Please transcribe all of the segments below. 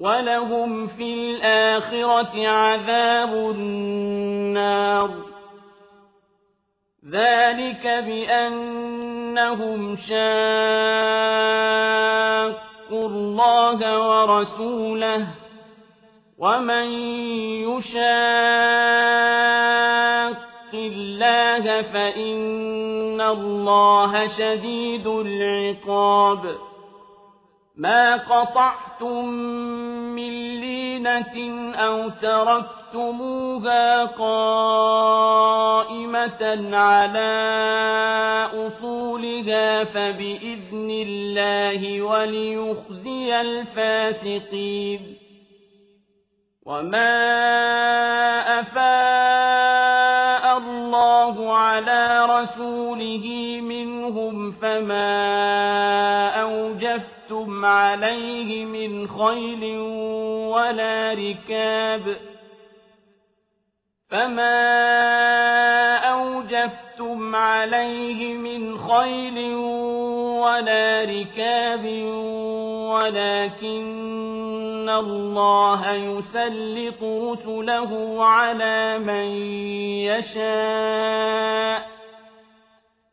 ولهم في الآخرة عذاب النار ذلك بأنهم شاقوا الله ورسوله ومن يشاق الله فإن الله شديد العقاب ما قطعتم من لينة أو تركتموها قائمة على أصولها فبإذن الله وليخزي الفاسقين وما أفاء الله على رسوله أوجفتم عليه من خيل ولا ركاب فما أوجفتم عليه من خيل ولا ركاب ولكن الله يسلط رسله على من يشاء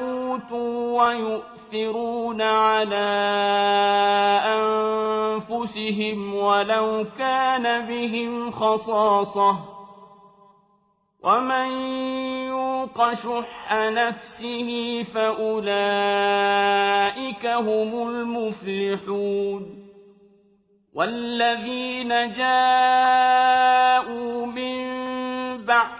أوتوا ويؤثرون على أنفسهم ولو كان بهم خصاصة ومن يوق شح نفسه فأولئك هم المفلحون والذين جاءوا من بعدهم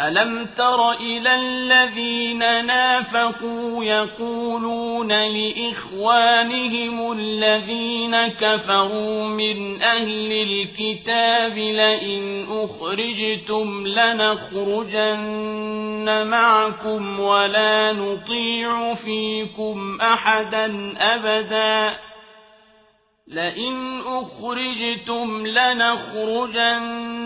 ألم تر إلى الذين نافقوا يقولون لإخوانهم الذين كفروا من أهل الكتاب لئن أخرجتم لنخرجن معكم ولا نطيع فيكم أحدا أبدا لئن أخرجتم لنخرجن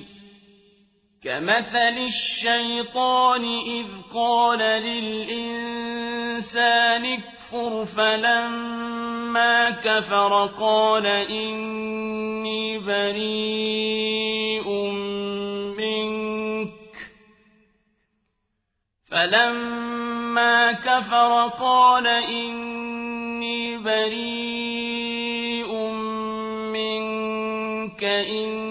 كمثل الشيطان إذ قال للإنسان اكفر فلما كفر قال إني بريء منك فلما كفر قال إني بريء منك إني